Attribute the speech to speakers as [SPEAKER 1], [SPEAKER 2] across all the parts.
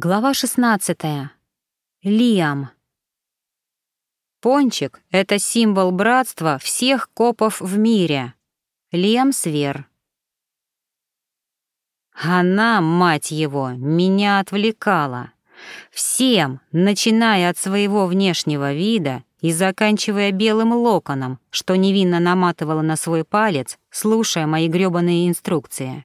[SPEAKER 1] Глава 16. Лиам. Пончик — это символ братства всех копов в мире. Лиам Свер. Она, мать его, меня отвлекала. Всем, начиная от своего внешнего вида и заканчивая белым локоном, что невинно наматывала на свой палец, слушая мои грёбаные инструкции.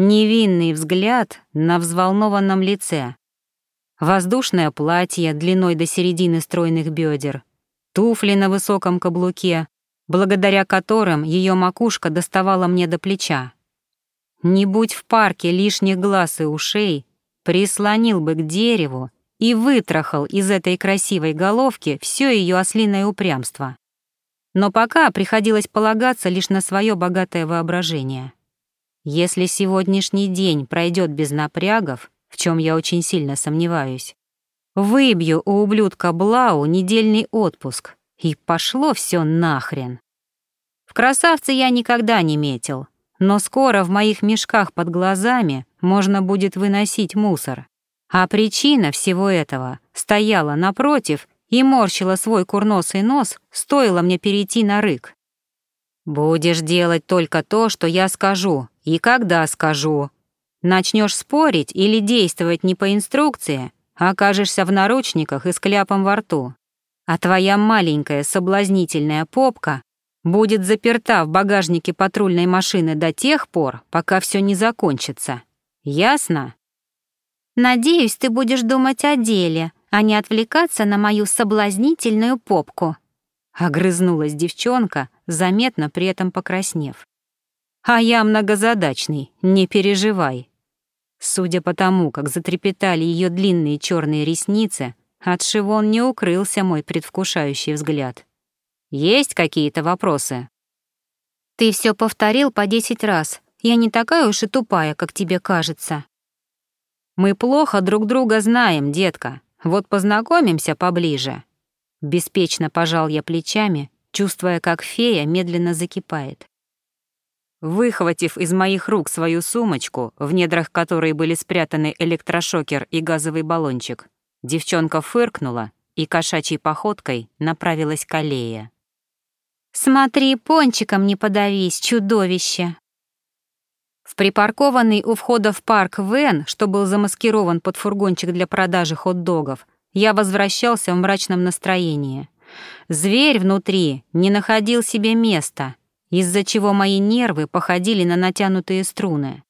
[SPEAKER 1] Невинный взгляд на взволнованном лице. Воздушное платье длиной до середины стройных бедер. Туфли на высоком каблуке, благодаря которым ее макушка доставала мне до плеча. Не будь в парке лишних глаз и ушей, прислонил бы к дереву и вытрахал из этой красивой головки все ее ослиное упрямство. Но пока приходилось полагаться лишь на свое богатое воображение. Если сегодняшний день пройдет без напрягов, в чем я очень сильно сомневаюсь, выбью у ублюдка Блау недельный отпуск, и пошло все нахрен. В красавце я никогда не метил, но скоро в моих мешках под глазами можно будет выносить мусор. А причина всего этого стояла напротив и морщила свой курносый нос, стоило мне перейти на рык. «Будешь делать только то, что я скажу, и когда скажу. Начнешь спорить или действовать не по инструкции, окажешься в наручниках и с кляпом во рту. А твоя маленькая соблазнительная попка будет заперта в багажнике патрульной машины до тех пор, пока все не закончится. Ясно?
[SPEAKER 2] Надеюсь, ты будешь думать о деле, а не отвлекаться на мою соблазнительную попку.
[SPEAKER 1] Огрызнулась девчонка, заметно при этом покраснев. А я многозадачный, не переживай. Судя по тому, как затрепетали ее длинные черные ресницы, от Шивон не укрылся мой предвкушающий взгляд. Есть какие-то вопросы?
[SPEAKER 2] Ты все повторил по десять раз. Я не такая уж и тупая, как тебе кажется.
[SPEAKER 1] Мы плохо друг друга знаем, детка. Вот познакомимся поближе. Беспечно пожал я плечами, чувствуя, как фея медленно закипает. Выхватив из моих рук свою сумочку, в недрах которой были спрятаны электрошокер и газовый баллончик, девчонка фыркнула и кошачьей походкой направилась к аллее.
[SPEAKER 2] «Смотри, пончиком не подавись, чудовище!»
[SPEAKER 1] В припаркованный у входа в парк Вен, что был замаскирован под фургончик для продажи хот-догов, я возвращался в мрачном настроении. Зверь внутри не находил себе места, из-за чего мои нервы походили на натянутые струны.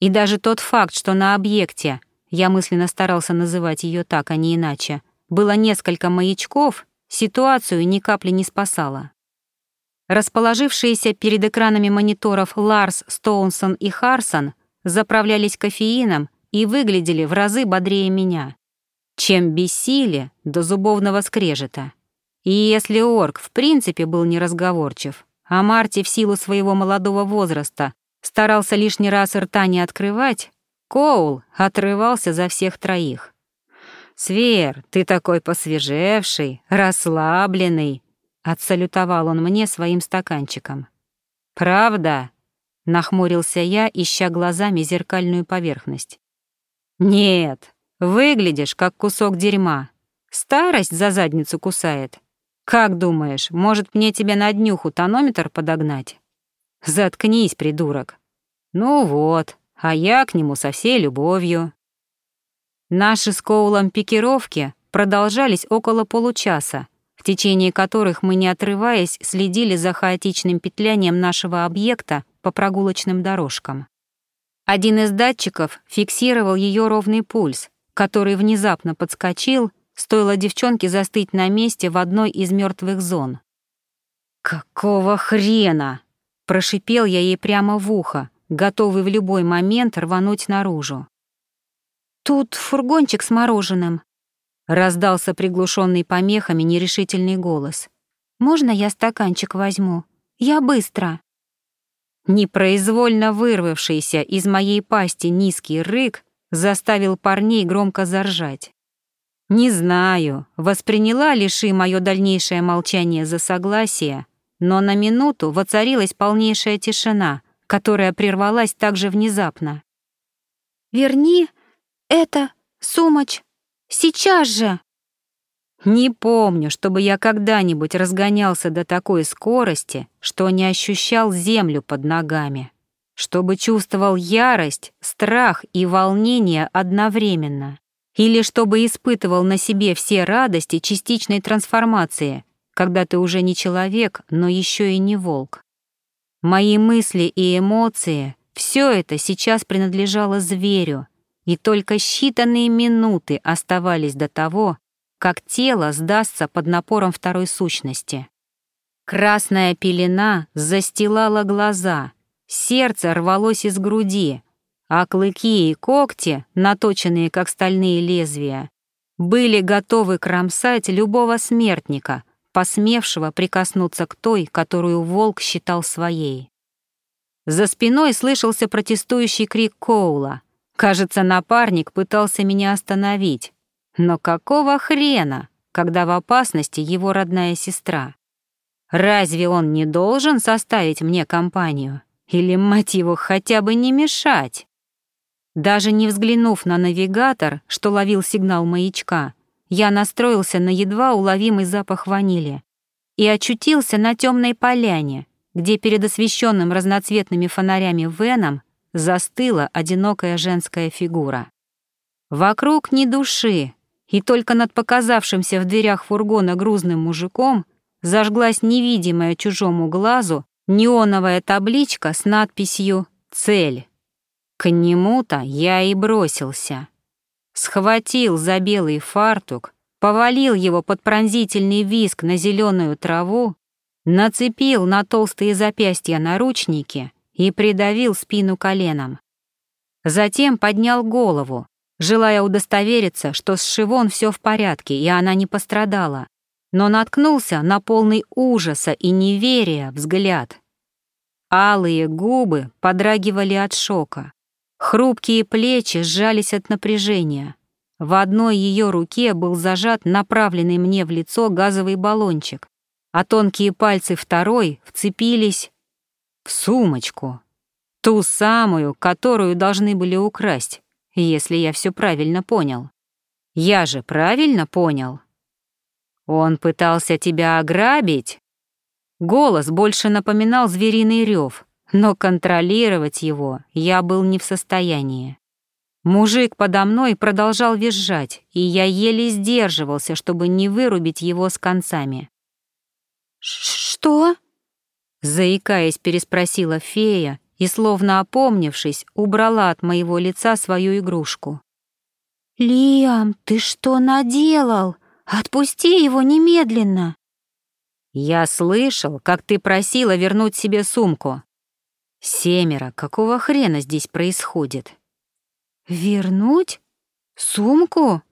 [SPEAKER 1] И даже тот факт, что на объекте, я мысленно старался называть ее так, а не иначе, было несколько маячков, ситуацию ни капли не спасала. Расположившиеся перед экранами мониторов Ларс, Стоунсон и Харсон заправлялись кофеином и выглядели в разы бодрее меня, чем бессили до зубовного скрежета. И если орк в принципе был неразговорчив, а Марти в силу своего молодого возраста старался лишний раз рта не открывать, Коул отрывался за всех троих. «Свер, ты такой посвежевший, расслабленный», — отсалютовал он мне своим стаканчиком. «Правда?» — нахмурился я, ища глазами зеркальную поверхность. «Нет, выглядишь как кусок дерьма. Старость за задницу кусает. «Как думаешь, может мне тебе на днюху тонометр подогнать?» «Заткнись, придурок». «Ну вот, а я к нему со всей любовью». Наши с Коулом пикировки продолжались около получаса, в течение которых мы, не отрываясь, следили за хаотичным петлянием нашего объекта по прогулочным дорожкам. Один из датчиков фиксировал ее ровный пульс, который внезапно подскочил стоило девчонке застыть на месте в одной из мертвых зон. «Какого хрена?» — прошипел я ей прямо в ухо, готовый в любой момент рвануть наружу.
[SPEAKER 2] «Тут фургончик с мороженым», — раздался приглушенный помехами нерешительный голос. «Можно я стаканчик возьму? Я быстро».
[SPEAKER 1] Непроизвольно вырвавшийся из моей пасти низкий рык заставил парней громко заржать. Не знаю, восприняла ли Ши мое дальнейшее молчание за согласие, но на минуту воцарилась полнейшая тишина, которая прервалась так же внезапно.
[SPEAKER 2] «Верни это Сумоч! Сейчас же!»
[SPEAKER 1] Не помню, чтобы я когда-нибудь разгонялся до такой скорости, что не ощущал землю под ногами, чтобы чувствовал ярость, страх и волнение одновременно, или чтобы испытывал на себе все радости частичной трансформации, когда ты уже не человек, но еще и не волк. Мои мысли и эмоции — все это сейчас принадлежало зверю, и только считанные минуты оставались до того, как тело сдастся под напором второй сущности. Красная пелена застилала глаза, сердце рвалось из груди, а клыки и когти, наточенные как стальные лезвия, были готовы кромсать любого смертника, посмевшего прикоснуться к той, которую волк считал своей. За спиной слышался протестующий крик Коула. Кажется, напарник пытался меня остановить. Но какого хрена, когда в опасности его родная сестра? Разве он не должен составить мне компанию? Или, мать его, хотя бы не мешать? Даже не взглянув на навигатор, что ловил сигнал маячка, я настроился на едва уловимый запах ванили и очутился на темной поляне, где перед освещенным разноцветными фонарями Веном застыла одинокая женская фигура. Вокруг ни души, и только над показавшимся в дверях фургона грузным мужиком зажглась невидимая чужому глазу неоновая табличка с надписью «Цель». К нему-то я и бросился. Схватил за белый фартук, повалил его под пронзительный виск на зеленую траву нацепил на толстые запястья наручники и придавил спину коленом. Затем поднял голову, желая удостовериться, что с Шивон все в порядке и она не пострадала, но наткнулся на полный ужаса и неверия взгляд. Алые губы подрагивали от шока, хрупкие плечи сжались от напряжения. В одной ее руке был зажат направленный мне в лицо газовый баллончик, а тонкие пальцы второй вцепились в сумочку, ту самую, которую должны были украсть, если я все правильно понял. Я же правильно понял. Он пытался тебя ограбить? Голос больше напоминал звериный рев, но контролировать его я был не в состоянии. Мужик подо мной продолжал визжать, и я еле сдерживался, чтобы не вырубить его с концами.
[SPEAKER 2] «Что?»
[SPEAKER 1] Заикаясь, переспросила фея и, словно опомнившись, убрала от моего лица свою игрушку.
[SPEAKER 2] «Лиам, ты что наделал? Отпусти его немедленно!»
[SPEAKER 1] «Я слышал, как ты просила вернуть себе сумку. Семеро, какого хрена здесь происходит?»
[SPEAKER 2] «Вернуть? Сумку?»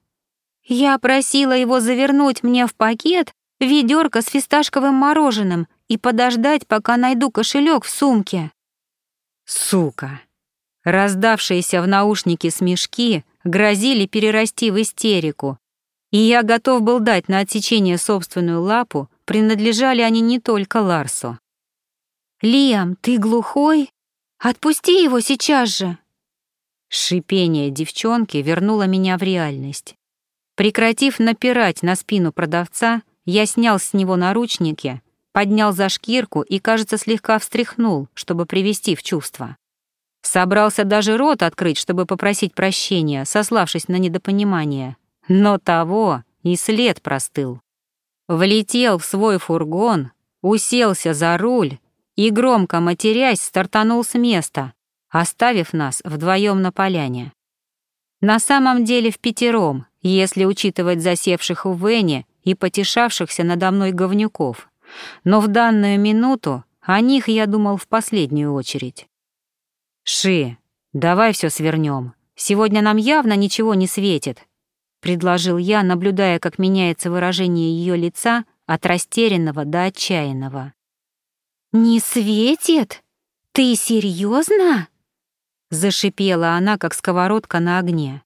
[SPEAKER 2] Я просила его завернуть мне в пакет ведерко с фисташковым мороженым и подождать, пока найду кошелек в сумке.
[SPEAKER 1] Сука! Раздавшиеся в наушнике смешки грозили перерасти в истерику, и я готов был дать на отсечение собственную лапу, принадлежали они не только Ларсу.
[SPEAKER 2] «Лиам, ты глухой? Отпусти его сейчас же!»
[SPEAKER 1] Шипение девчонки вернуло меня в реальность. Прекратив напирать на спину продавца, я снял с него наручники, поднял за шкирку и, кажется, слегка встряхнул, чтобы привести в чувство. Собрался даже рот открыть, чтобы попросить прощения, сославшись на недопонимание. Но того и след простыл. Влетел в свой фургон, уселся за руль и, громко матерясь, стартанул с места, оставив нас вдвоем на поляне. На самом деле в пятером, если учитывать засевших в Вене и потешавшихся надо мной говнюков. Но в данную минуту о них я думал в последнюю очередь. «Ши, давай все свернем. Сегодня нам явно ничего не светит», — предложил я, наблюдая, как меняется выражение ее лица от растерянного до отчаянного.
[SPEAKER 2] «Не светит? Ты серьезно?
[SPEAKER 1] Зашипела она, как сковородка на огне.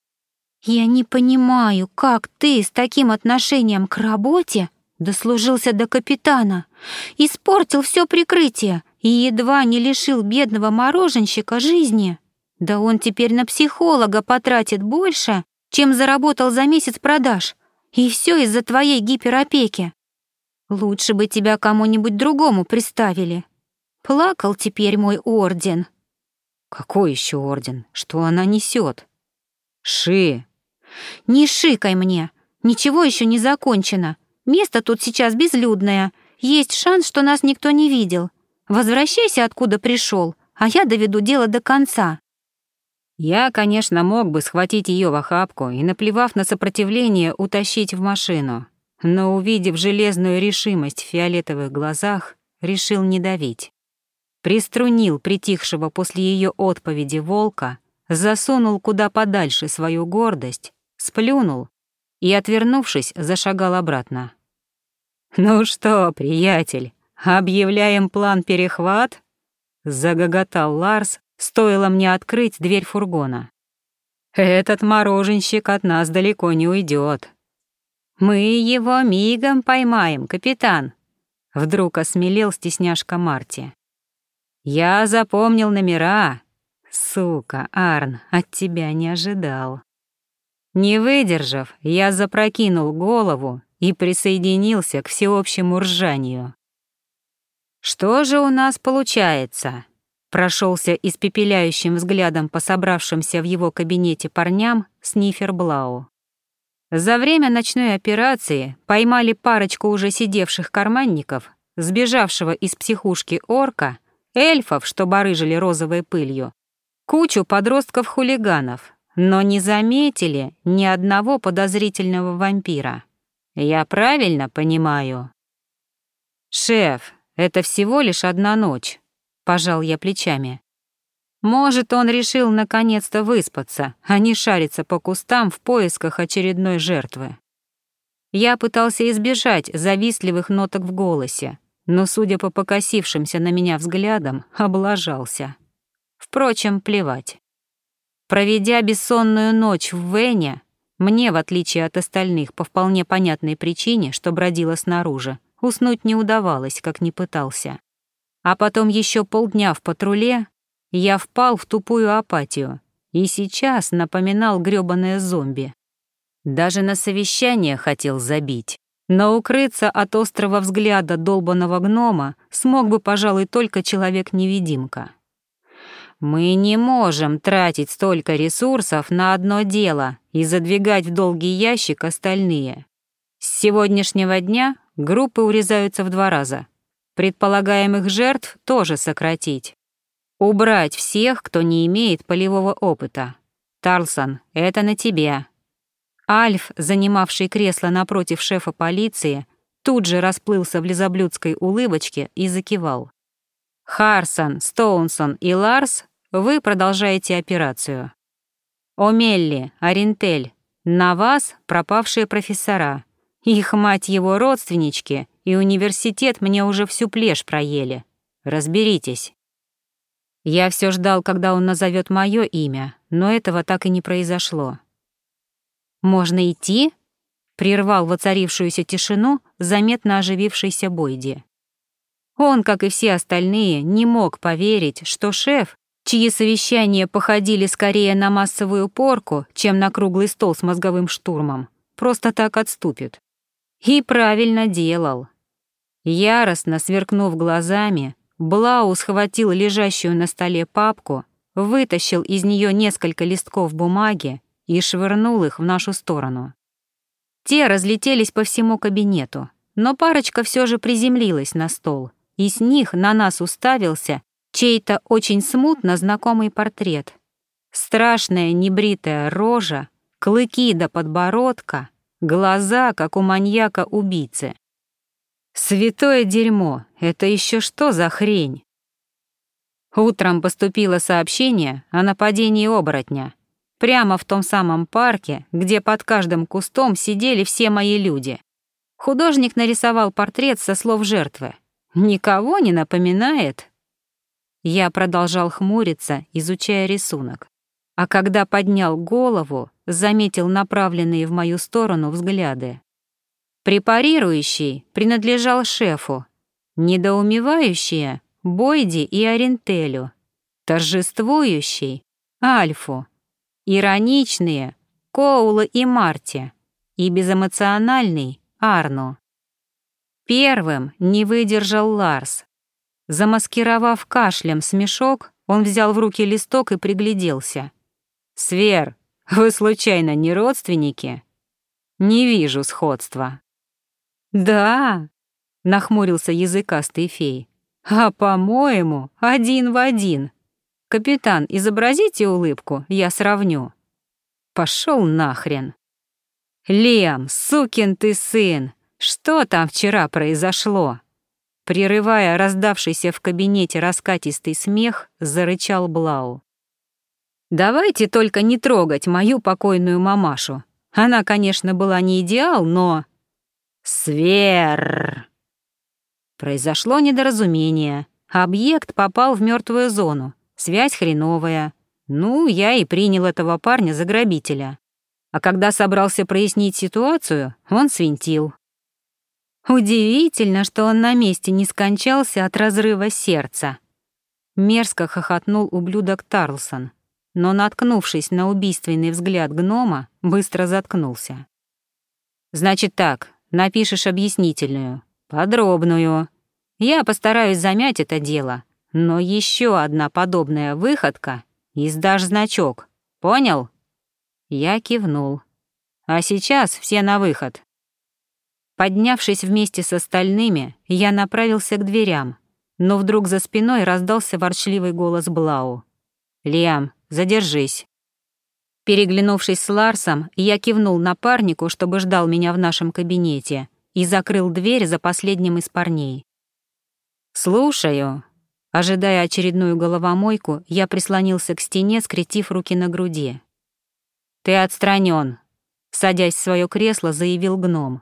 [SPEAKER 2] «Я не понимаю, как ты с таким отношением к работе дослужился до капитана, испортил все прикрытие и едва не лишил бедного мороженщика жизни. Да он теперь на психолога потратит больше, чем заработал за месяц продаж. И все из-за твоей гиперопеки. Лучше бы тебя кому-нибудь другому приставили. Плакал теперь мой орден.
[SPEAKER 1] Какой еще орден? Что она несет? Ши.
[SPEAKER 2] Не шикай мне. Ничего еще не закончено. Место тут сейчас безлюдное. Есть шанс, что нас никто не видел. Возвращайся, откуда пришел, а я доведу дело до конца.
[SPEAKER 1] Я, конечно, мог бы схватить ее в охапку и, наплевав на сопротивление, утащить в машину, но, увидев железную решимость в фиолетовых глазах, решил не давить. Приструнил притихшего после ее отповеди волка, засунул куда подальше свою гордость, сплюнул и, отвернувшись, зашагал обратно. «Ну что, приятель, объявляем план перехват?» — загоготал Ларс, стоило мне открыть дверь фургона. «Этот мороженщик от нас далеко не уйдет. «Мы его мигом поймаем, капитан», — вдруг осмелел стесняшка Марти. «Я запомнил номера. Сука, Арн, от тебя не ожидал». Не выдержав, я запрокинул голову и присоединился к всеобщему ржанию. «Что же у нас получается?» Прошелся испепеляющим взглядом по собравшимся в его кабинете парням Снифер Блау. За время ночной операции поймали парочку уже сидевших карманников, сбежавшего из психушки орка, эльфов, что барыжили розовой пылью, кучу подростков-хулиганов, но не заметили ни одного подозрительного вампира. Я правильно понимаю? «Шеф, это всего лишь одна ночь», — пожал я плечами. «Может, он решил наконец-то выспаться, а не шариться по кустам в поисках очередной жертвы». Я пытался избежать завистливых ноток в голосе, но, судя по покосившимся на меня взглядам, облажался. Впрочем, плевать. Проведя бессонную ночь в Вене, мне, в отличие от остальных, по вполне понятной причине, что бродила снаружи, уснуть не удавалось, как не пытался. А потом еще полдня в патруле я впал в тупую апатию и сейчас напоминал грёбаное зомби. Даже на совещание хотел забить. Но укрыться от острого взгляда долбанного гнома смог бы, пожалуй, только человек-невидимка. Мы не можем тратить столько ресурсов на одно дело и задвигать в долгий ящик остальные. С сегодняшнего дня группы урезаются в два раза. Предполагаемых жертв тоже сократить. Убрать всех, кто не имеет полевого опыта. Тарлсон, это на тебя. Альф, занимавший кресло напротив шефа полиции, тут же расплылся в лизоблюдской улыбочке и закивал. Харсон, Стоунсон и Ларс вы продолжаете операцию. Омелли, Орентель, на вас пропавшие профессора. Их мать его родственнички и университет мне уже всю плешь проели. Разберитесь. Я все ждал, когда он назовет мое имя, но этого так и не произошло. «Можно идти?» — прервал воцарившуюся тишину заметно оживившийся Бойди. Он, как и все остальные, не мог поверить, что шеф чьи совещания походили скорее на массовую порку, чем на круглый стол с мозговым штурмом, просто так отступит. И правильно делал. Яростно сверкнув глазами, Блау схватил лежащую на столе папку, вытащил из нее несколько листков бумаги и швырнул их в нашу сторону. Те разлетелись по всему кабинету, но парочка все же приземлилась на стол, и с них на нас уставился чей-то очень смутно знакомый портрет. Страшная небритая рожа, клыки до подбородка, глаза, как у маньяка-убийцы. Святое дерьмо, это еще что за хрень? Утром поступило сообщение о нападении оборотня. Прямо в том самом парке, где под каждым кустом сидели все мои люди. Художник нарисовал портрет со слов жертвы. Никого не напоминает? Я продолжал хмуриться, изучая рисунок. А когда поднял голову, заметил направленные в мою сторону взгляды. Препарирующий принадлежал шефу, недоумевающие — Бойди и Орентелю, торжествующий — Альфу, ироничные Коула и Марти, и безэмоциональный Арно. Первым не выдержал Ларс. Замаскировав кашлем смешок, он взял в руки листок и пригляделся. «Свер, вы случайно не родственники?» «Не вижу сходства». «Да», — нахмурился языкастый фей. «А, по-моему, один в один. Капитан, изобразите улыбку, я сравню». Пошел нахрен. «Лем, сукин ты сын, что там вчера произошло?» Прерывая раздавшийся в кабинете раскатистый смех, зарычал Блау. «Давайте только не трогать мою покойную мамашу. Она, конечно, была не идеал, но...» «Свер!» Произошло недоразумение. Объект попал в мертвую зону. Связь хреновая. Ну, я и принял этого парня за грабителя. А когда собрался прояснить ситуацию, он свинтил. Удивительно, что он на месте не скончался от разрыва сердца. Мерзко хохотнул ублюдок Тарлсон, но, наткнувшись на убийственный взгляд гнома, быстро заткнулся. «Значит так, напишешь объяснительную, подробную. Я постараюсь замять это дело, но еще одна подобная выходка — и сдашь значок. Понял?» Я кивнул. «А сейчас все на выход». Поднявшись вместе с остальными, я направился к дверям, но вдруг за спиной раздался ворчливый голос Блау. «Лиам, задержись». Переглянувшись с Ларсом, я кивнул напарнику, чтобы ждал меня в нашем кабинете, и закрыл дверь за последним из парней. «Слушаю», Ожидая очередную головомойку, я прислонился к стене, скрестив руки на груди. «Ты отстранен», — садясь в свое кресло, заявил гном.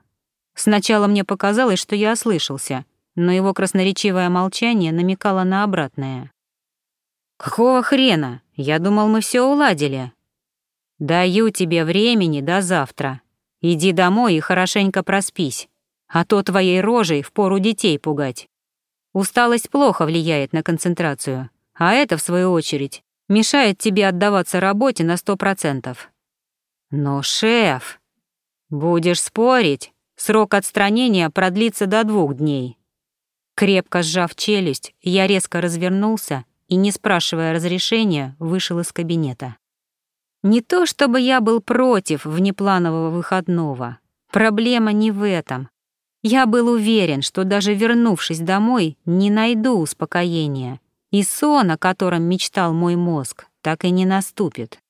[SPEAKER 1] Сначала мне показалось, что я ослышался, но его красноречивое молчание намекало на обратное. «Какого хрена? Я думал, мы все уладили». «Даю тебе времени до завтра. Иди домой и хорошенько проспись, а то твоей рожей впору детей пугать». Усталость плохо влияет на концентрацию, а это, в свою очередь, мешает тебе отдаваться работе на сто процентов. Но, шеф, будешь спорить, срок отстранения продлится до двух дней. Крепко сжав челюсть, я резко развернулся и, не спрашивая разрешения, вышел из кабинета. Не то чтобы я был против внепланового выходного. Проблема не в этом. Я был уверен, что даже вернувшись домой, не найду успокоения, и сон, о котором мечтал мой мозг, так и не наступит.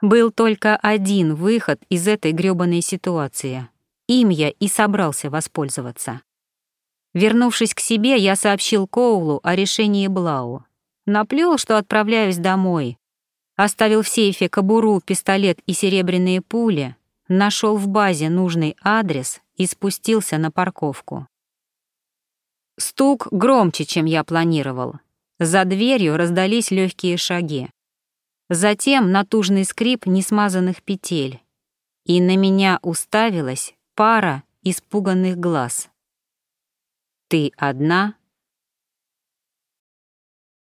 [SPEAKER 1] Был только один выход из этой грёбаной ситуации. Им я и собрался воспользоваться. Вернувшись к себе, я сообщил Коулу о решении Блау. Наплел, что отправляюсь домой. Оставил в сейфе кобуру, пистолет и серебряные пули, нашел в базе нужный адрес и спустился на парковку. Стук громче, чем я планировал. За дверью раздались легкие шаги. Затем натужный скрип несмазанных петель. И на меня уставилась пара испуганных глаз. «Ты одна?»